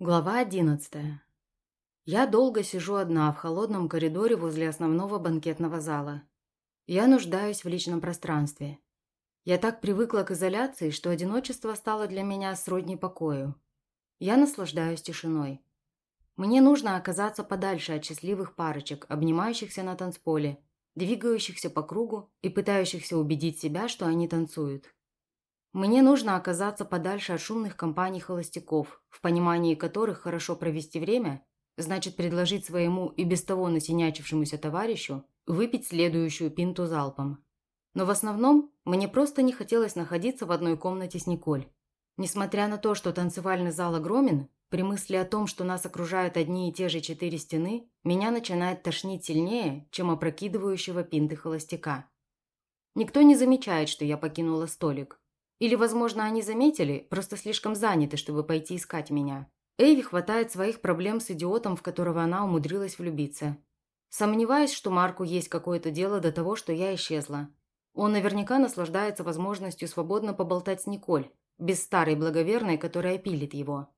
Глава одиннадцатая. Я долго сижу одна в холодном коридоре возле основного банкетного зала. Я нуждаюсь в личном пространстве. Я так привыкла к изоляции, что одиночество стало для меня сродни покою. Я наслаждаюсь тишиной. Мне нужно оказаться подальше от счастливых парочек, обнимающихся на танцполе, двигающихся по кругу и пытающихся убедить себя, что они танцуют. Мне нужно оказаться подальше от шумных компаний холостяков, в понимании которых хорошо провести время значит предложить своему и без того насинячившемуся товарищу выпить следующую пинту залпом. Но в основном мне просто не хотелось находиться в одной комнате с Николь. Несмотря на то, что танцевальный зал огромен, при мысли о том, что нас окружают одни и те же четыре стены, меня начинает тошнить сильнее, чем опрокидывающего пинты холостяка. Никто не замечает, что я покинула столик. Или, возможно, они заметили, просто слишком заняты, чтобы пойти искать меня. Эйви хватает своих проблем с идиотом, в которого она умудрилась влюбиться. Сомневаюсь, что Марку есть какое-то дело до того, что я исчезла. Он наверняка наслаждается возможностью свободно поболтать с Николь, без старой благоверной, которая пилит его.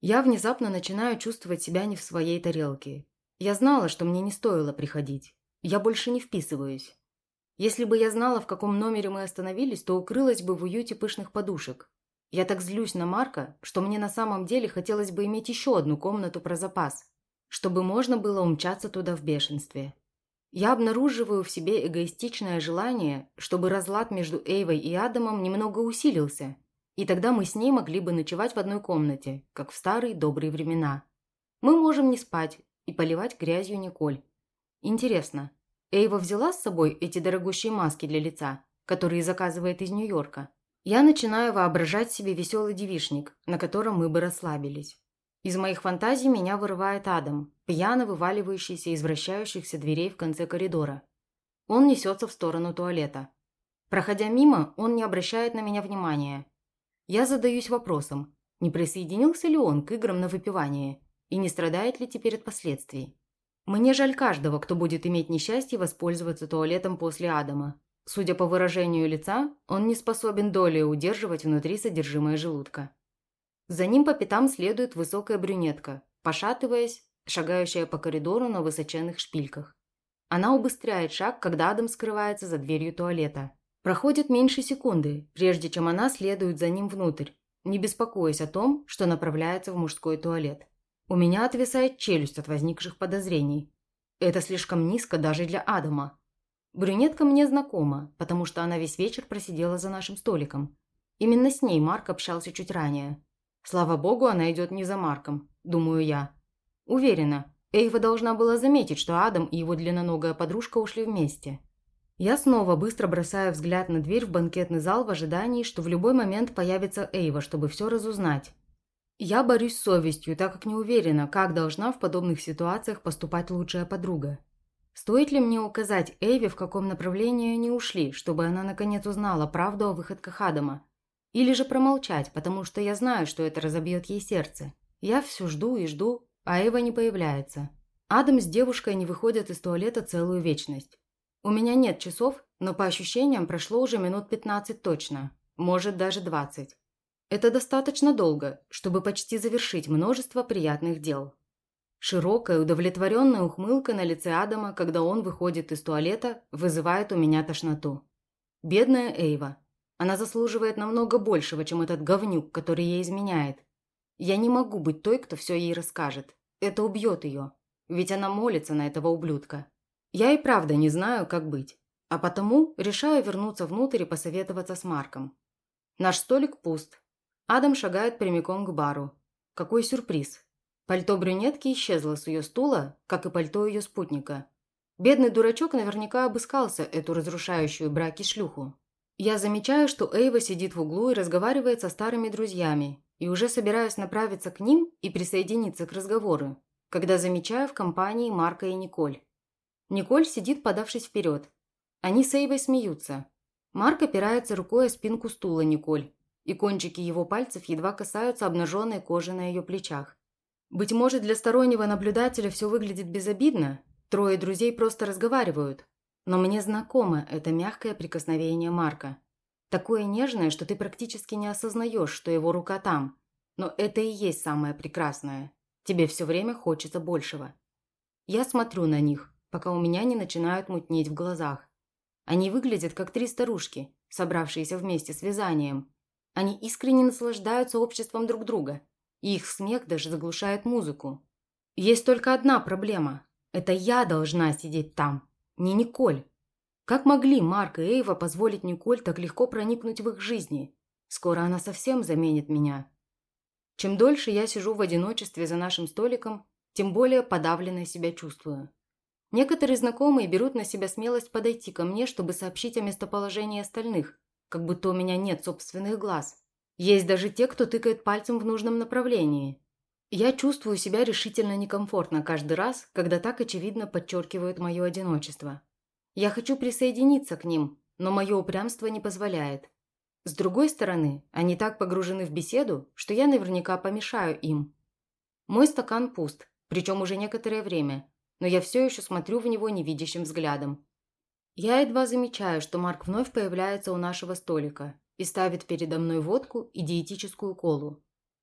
Я внезапно начинаю чувствовать себя не в своей тарелке. Я знала, что мне не стоило приходить. Я больше не вписываюсь. Если бы я знала, в каком номере мы остановились, то укрылась бы в уюте пышных подушек. Я так злюсь на Марка, что мне на самом деле хотелось бы иметь еще одну комнату про запас, чтобы можно было умчаться туда в бешенстве. Я обнаруживаю в себе эгоистичное желание, чтобы разлад между Эйвой и Адамом немного усилился, и тогда мы с ней могли бы ночевать в одной комнате, как в старые добрые времена. Мы можем не спать и поливать грязью Николь. Интересно, Эйва взяла с собой эти дорогущие маски для лица, которые заказывает из Нью-Йорка. Я начинаю воображать себе веселый девишник, на котором мы бы расслабились. Из моих фантазий меня вырывает Адам, пьяно вываливающийся из вращающихся дверей в конце коридора. Он несется в сторону туалета. Проходя мимо, он не обращает на меня внимания. Я задаюсь вопросом, не присоединился ли он к играм на выпивание и не страдает ли теперь от последствий. Мне жаль каждого, кто будет иметь несчастье воспользоваться туалетом после Адама. Судя по выражению лица, он не способен долей удерживать внутри содержимое желудка. За ним по пятам следует высокая брюнетка, пошатываясь, шагающая по коридору на высоченных шпильках. Она убыстряет шаг, когда Адам скрывается за дверью туалета. Проходит меньше секунды, прежде чем она следует за ним внутрь, не беспокоясь о том, что направляется в мужской туалет. У меня отвисает челюсть от возникших подозрений. Это слишком низко даже для Адама. Брюнетка мне знакома, потому что она весь вечер просидела за нашим столиком. Именно с ней Марк общался чуть ранее. Слава богу, она идет не за Марком, думаю я. Уверена, Эйва должна была заметить, что Адам и его длинноногая подружка ушли вместе. Я снова быстро бросаю взгляд на дверь в банкетный зал в ожидании, что в любой момент появится Эйва, чтобы все разузнать. Я борюсь с совестью, так как не уверена, как должна в подобных ситуациях поступать лучшая подруга. Стоит ли мне указать Эйве, в каком направлении они ушли, чтобы она наконец узнала правду о выходках Адама? Или же промолчать, потому что я знаю, что это разобьет ей сердце? Я все жду и жду, а Эйва не появляется. Адам с девушкой не выходят из туалета целую вечность. У меня нет часов, но по ощущениям прошло уже минут 15 точно, может даже 20. Это достаточно долго, чтобы почти завершить множество приятных дел. Широкая, удовлетворенная ухмылка на лице Адама, когда он выходит из туалета, вызывает у меня тошноту. Бедная Эйва. Она заслуживает намного большего, чем этот говнюк, который ей изменяет. Я не могу быть той, кто все ей расскажет. Это убьет ее. Ведь она молится на этого ублюдка. Я и правда не знаю, как быть. А потому решаю вернуться внутрь и посоветоваться с Марком. Наш столик пуст, Адам шагает прямиком к бару. Какой сюрприз. Пальто брюнетки исчезло с ее стула, как и пальто ее спутника. Бедный дурачок наверняка обыскался эту разрушающую браки шлюху. Я замечаю, что Эйва сидит в углу и разговаривает со старыми друзьями, и уже собираюсь направиться к ним и присоединиться к разговору, когда замечаю в компании Марка и Николь. Николь сидит, подавшись вперед. Они с Эйвой смеются. Марк опирается рукой о спинку стула Николь, и кончики его пальцев едва касаются обнаженной кожи на ее плечах. Быть может, для стороннего наблюдателя все выглядит безобидно, трое друзей просто разговаривают, но мне знакомо это мягкое прикосновение Марка. Такое нежное, что ты практически не осознаешь, что его рука там, Но это и есть самое прекрасное. Тебе все время хочется большего. Я смотрю на них, пока у меня не начинают мутнеть в глазах. Они выглядят как три старушки, собравшиеся вместе с вязанием. Они искренне наслаждаются обществом друг друга, и их смех даже заглушает музыку. Есть только одна проблема. Это я должна сидеть там, не Николь. Как могли Марк и Эйва позволить Николь так легко проникнуть в их жизни? Скоро она совсем заменит меня. Чем дольше я сижу в одиночестве за нашим столиком, тем более подавленной себя чувствую. Некоторые знакомые берут на себя смелость подойти ко мне, чтобы сообщить о местоположении остальных, как будто у меня нет собственных глаз. Есть даже те, кто тыкает пальцем в нужном направлении. Я чувствую себя решительно некомфортно каждый раз, когда так очевидно подчеркивают мое одиночество. Я хочу присоединиться к ним, но мое упрямство не позволяет. С другой стороны, они так погружены в беседу, что я наверняка помешаю им. Мой стакан пуст, причем уже некоторое время, но я все еще смотрю в него невидящим взглядом. Я едва замечаю, что Марк вновь появляется у нашего столика и ставит передо мной водку и диетическую колу.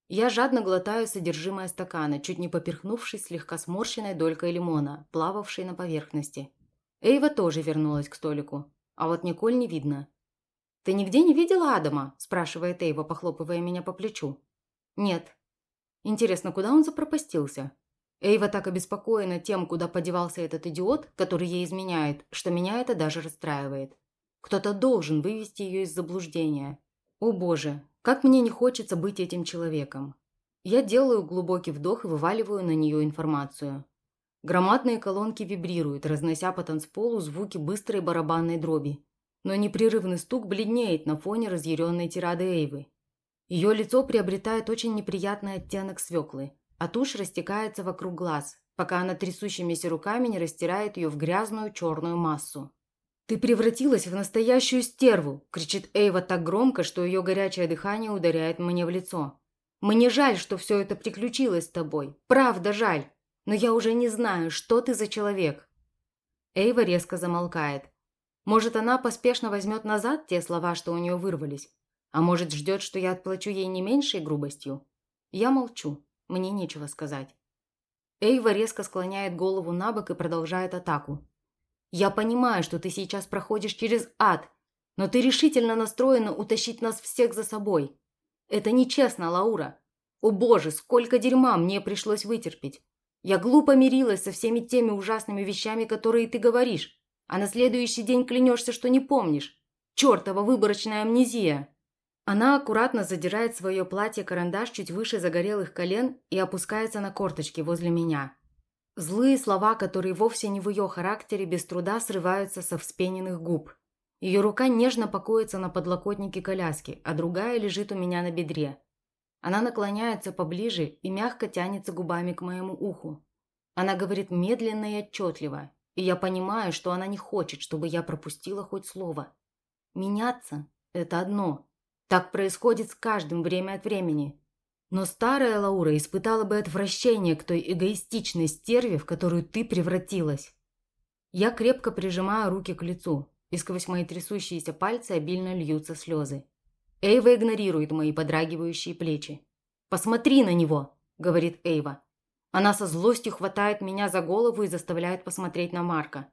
Я жадно глотаю содержимое стакана, чуть не поперхнувшись слегка сморщенной долькой лимона, плававшей на поверхности. Эйва тоже вернулась к столику, а вот Николь не видно. «Ты нигде не видела Адама?» – спрашивает Эйва, похлопывая меня по плечу. «Нет». «Интересно, куда он запропастился?» Эйва так обеспокоена тем, куда подевался этот идиот, который ей изменяет, что меня это даже расстраивает. Кто-то должен вывести ее из заблуждения. О боже, как мне не хочется быть этим человеком. Я делаю глубокий вдох и вываливаю на нее информацию. Громадные колонки вибрируют, разнося по танцполу звуки быстрой барабанной дроби но непрерывный стук бледнеет на фоне разъяренной тирады Эйвы. Ее лицо приобретает очень неприятный оттенок свеклы, а тушь растекается вокруг глаз, пока она трясущимися руками не растирает ее в грязную черную массу. «Ты превратилась в настоящую стерву!» – кричит Эйва так громко, что ее горячее дыхание ударяет мне в лицо. «Мне жаль, что все это приключилось с тобой. Правда жаль. Но я уже не знаю, что ты за человек». Эйва резко замолкает, может, она поспешно возьмет назад те слова, что у нее вырвались? А может, ждет, что я отплачу ей не меньшей грубостью? Я молчу. Мне нечего сказать. Эйва резко склоняет голову на бок и продолжает атаку. «Я понимаю, что ты сейчас проходишь через ад, но ты решительно настроена утащить нас всех за собой. Это нечестно, Лаура. О боже, сколько дерьма мне пришлось вытерпеть. Я глупо мирилась со всеми теми ужасными вещами, которые ты говоришь. А на следующий день клянешься, что не помнишь. Чертова выборочная амнезия!» Она аккуратно задирает свое платье-карандаш чуть выше загорелых колен и опускается на корточки возле меня. Злые слова, которые вовсе не в ее характере, без труда срываются со вспененных губ. Ее рука нежно покоится на подлокотнике коляски, а другая лежит у меня на бедре. Она наклоняется поближе и мягко тянется губами к моему уху. Она говорит медленно и отчетливо, и я понимаю, что она не хочет, чтобы я пропустила хоть слово. Меняться – это одно. Так происходит с каждым время от времени. Но старая Лаура испытала бы отвращение к той эгоистичной стерве, в которую ты превратилась. Я крепко прижимаю руки к лицу, и сквозь мои трясущиеся пальцы обильно льются слезы. Эйва игнорирует мои подрагивающие плечи. «Посмотри на него!» – говорит Эйва. Она со злостью хватает меня за голову и заставляет посмотреть на Марка.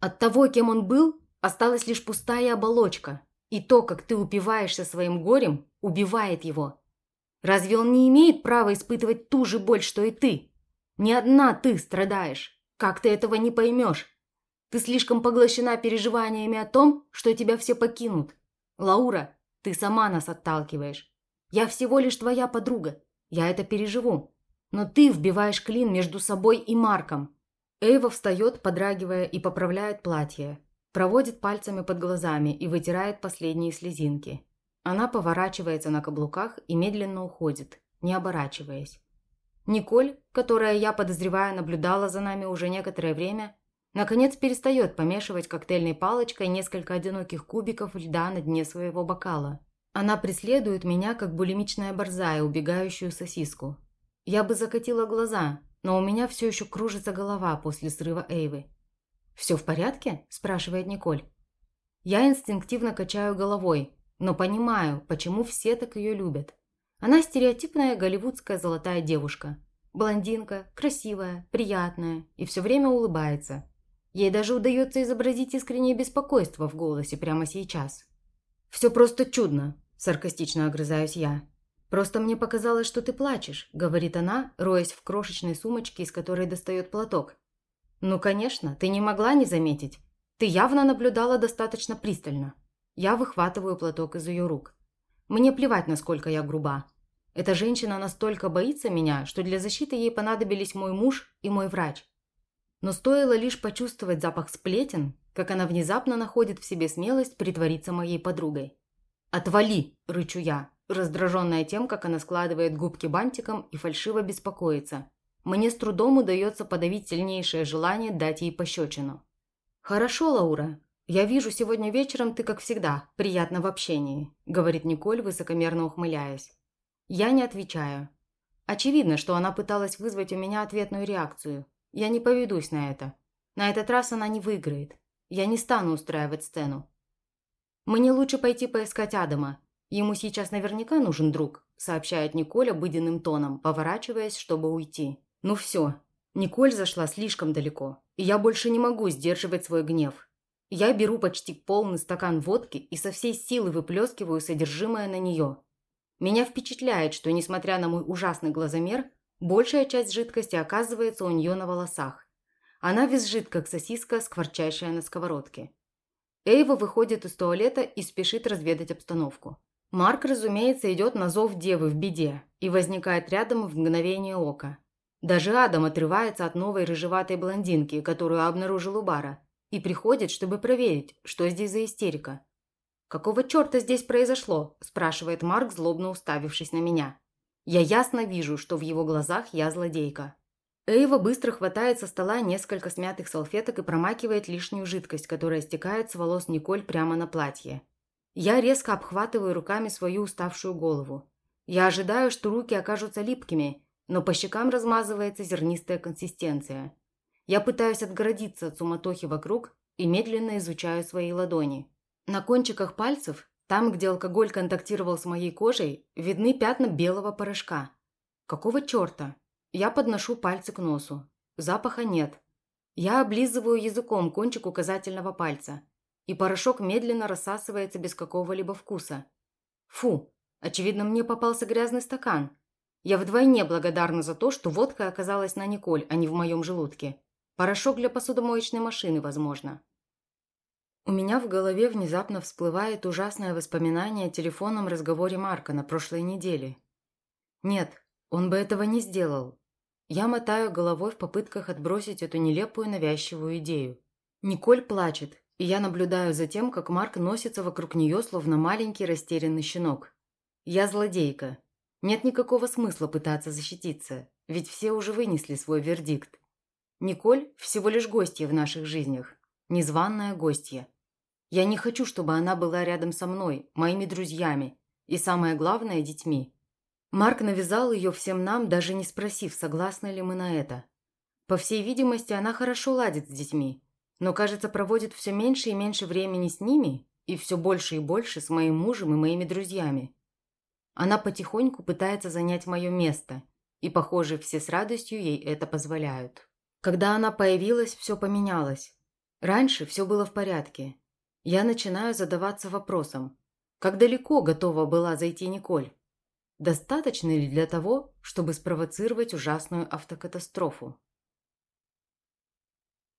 От того, кем он был, осталась лишь пустая оболочка. И то, как ты упиваешься своим горем, убивает его. Разве он не имеет права испытывать ту же боль, что и ты? Не одна ты страдаешь. Как ты этого не поймешь? Ты слишком поглощена переживаниями о том, что тебя все покинут. Лаура, ты сама нас отталкиваешь. Я всего лишь твоя подруга. Я это переживу. Но ты вбиваешь клин между собой и Марком. Эйва встает, подрагивая, и поправляет платье. Проводит пальцами под глазами и вытирает последние слезинки. Она поворачивается на каблуках и медленно уходит, не оборачиваясь. Николь, которая, я подозреваю, наблюдала за нами уже некоторое время, наконец перестает помешивать коктейльной палочкой несколько одиноких кубиков льда на дне своего бокала. Она преследует меня, как булимичная борзая, убегающую сосиску. Я бы закатила глаза, но у меня все еще кружится голова после срыва Эйвы. «Все в порядке?» – спрашивает Николь. Я инстинктивно качаю головой, но понимаю, почему все так ее любят. Она стереотипная голливудская золотая девушка. Блондинка, красивая, приятная и все время улыбается. Ей даже удается изобразить искреннее беспокойство в голосе прямо сейчас. «Все просто чудно», – саркастично огрызаюсь я. «Просто мне показалось, что ты плачешь», – говорит она, роясь в крошечной сумочке, из которой достает платок. «Ну, конечно, ты не могла не заметить. Ты явно наблюдала достаточно пристально». Я выхватываю платок из ее рук. Мне плевать, насколько я груба. Эта женщина настолько боится меня, что для защиты ей понадобились мой муж и мой врач. Но стоило лишь почувствовать запах сплетен, как она внезапно находит в себе смелость притвориться моей подругой. «Отвали!» – рычу я, раздраженная тем, как она складывает губки бантиком и фальшиво беспокоится. Мне с трудом удается подавить сильнейшее желание дать ей пощечину. «Хорошо, Лаура. Я вижу, сегодня вечером ты, как всегда, приятно в общении», – говорит Николь, высокомерно ухмыляясь. Я не отвечаю. Очевидно, что она пыталась вызвать у меня ответную реакцию. Я не поведусь на это. На этот раз она не выиграет. Я не стану устраивать сцену. «Мне лучше пойти поискать Адама. Ему сейчас наверняка нужен друг», сообщает Николь обыденным тоном, поворачиваясь, чтобы уйти. «Ну все. Николь зашла слишком далеко, и я больше не могу сдерживать свой гнев. Я беру почти полный стакан водки и со всей силы выплескиваю содержимое на нее. Меня впечатляет, что, несмотря на мой ужасный глазомер, большая часть жидкости оказывается у нее на волосах. Она визжит, как сосиска, скворчащая на сковородке. Эйва выходит из туалета и спешит разведать обстановку. Марк, разумеется, идет на зов девы в беде и возникает рядом в мгновение ока. Даже Адам отрывается от новой рыжеватой блондинки, которую обнаружил у бара, и приходит, чтобы проверить, что здесь за истерика. «Какого черта здесь произошло?» – спрашивает Марк, злобно уставившись на меня. Я ясно вижу, что в его глазах я злодейка. Эйва быстро хватает со стола несколько смятых салфеток и промакивает лишнюю жидкость, которая стекает с волос Николь прямо на платье. Я резко обхватываю руками свою уставшую голову. Я ожидаю, что руки окажутся липкими, но по щекам размазывается зернистая консистенция. Я пытаюсь отгородиться от суматохи вокруг и медленно изучаю свои ладони. На кончиках пальцев, там, где алкоголь контактировал с моей кожей, видны пятна белого порошка. Какого черта? Я подношу пальцы к носу. Запаха нет. Я облизываю языком кончик указательного пальца, и порошок медленно рассасывается без какого-либо вкуса. Фу, очевидно, мне попался грязный стакан. Я вдвойне благодарна за то, что водка оказалась на Николь, а не в моем желудке. Порошок для посудомоечной машины, возможно. У меня в голове внезапно всплывает ужасное воспоминание о телефонном разговоре Марка на прошлой неделе. Нет, он бы этого не сделал. Я мотаю головой в попытках отбросить эту нелепую навязчивую идею. Николь плачет, и я наблюдаю за тем, как Марк носится вокруг нее, словно маленький растерянный щенок. Я злодейка. Нет никакого смысла пытаться защититься, ведь все уже вынесли свой вердикт. Николь – всего лишь гостья в наших жизнях. Незваная гостья. Я не хочу, чтобы она была рядом со мной, моими друзьями и, самое главное, детьми. Марк навязал ее всем нам, даже не спросив, согласны ли мы на это. По всей видимости, она хорошо ладит с детьми, но, кажется, проводит все меньше и меньше времени с ними и все больше и больше с моим мужем и моими друзьями. Она потихоньку пытается занять мое место, и, похоже, все с радостью ей это позволяют. Когда она появилась, все поменялось. Раньше все было в порядке. Я начинаю задаваться вопросом, как далеко готова была зайти Николь? Достаточно ли для того, чтобы спровоцировать ужасную автокатастрофу?